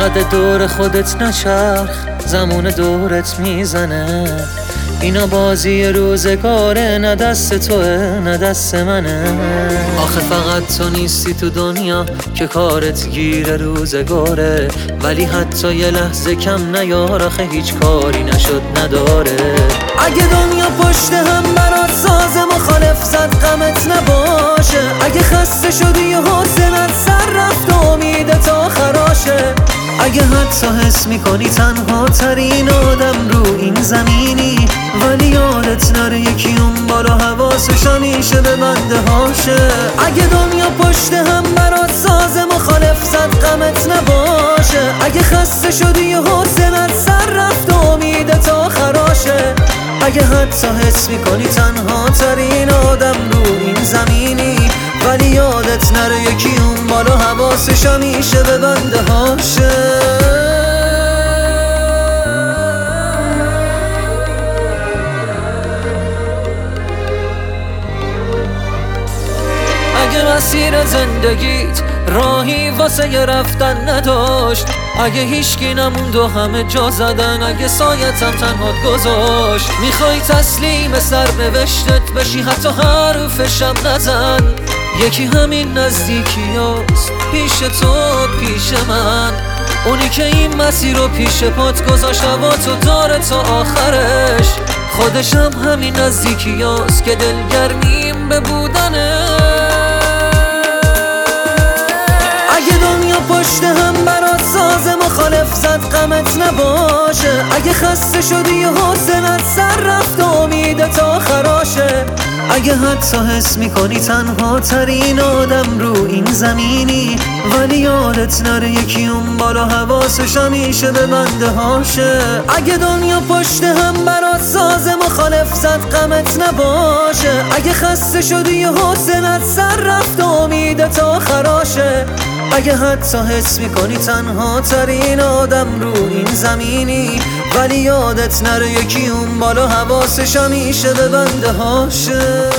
انقدر دور خودت نچرخ زمون دورت می‌زنه. اینا بازی روزگاره نه دست توه نه دست منه. آخه فقط تو نیستی تو دنیا که کارت گیر روزگاره. ولی حتی یه لحظه کم نیار آخه هیچ کاری نشد نداره. اگه دنیا پشت هم برات ساز مخالف زد غمت نباشه. اگه خسته شدی اگه حتی حس می‌کنی تنها ترین آدم رو این زمینی. ولی یادت نره یکی اون بالا حواسش همیشه به بنده هاشه. اگه دنیا پشت هم برات ساز مخالف زد غمت نباشه. اگه خسته شدی و حسنت سر رفت و امید تا خراشه اگه حتی حس می‌کنی تنها ترین آدم رو این زمینی. ولی یادت نره یکی اون حواسش همیشه به بنده هاشه. اگه مسیر زندگیت راهی واسه یه رفتن نداشت اگه هیچکی نموند و همه جا زدن اگه سایتم تنها گذاشت. می‌خوای تسلیم سر بشی حتی حرفشم نزن. یکی همین نزدیکی هست پیش تو پیش من. اونی که این مسیر رو پیش پات گذاشت و تو داره تا آخرش. خودشم همین نزدیکی هست که دلگرمیم به بودنه. اگه دنیا پشت هم برات ساز مخالف زد غمت نباشه. اگه خسته شدی و حسنت سر رفت حتی حس می‌کنی تنها ترین آدم رو این زمینی. ولی یادت نره یکی اون بالا حواسش همیشه به بنده هاشه. اگه دنیا پشت هم برات ساز مخالف زد غمت نباشه. اگه خسته شدی حسنت سر رفت و امید تا خراشه. اگه حتی حس می‌کنی تنها ترین آدم رو این زمینی. ولی یادت نره یکی اون بالا حواسش همیشه به بنده هاشه.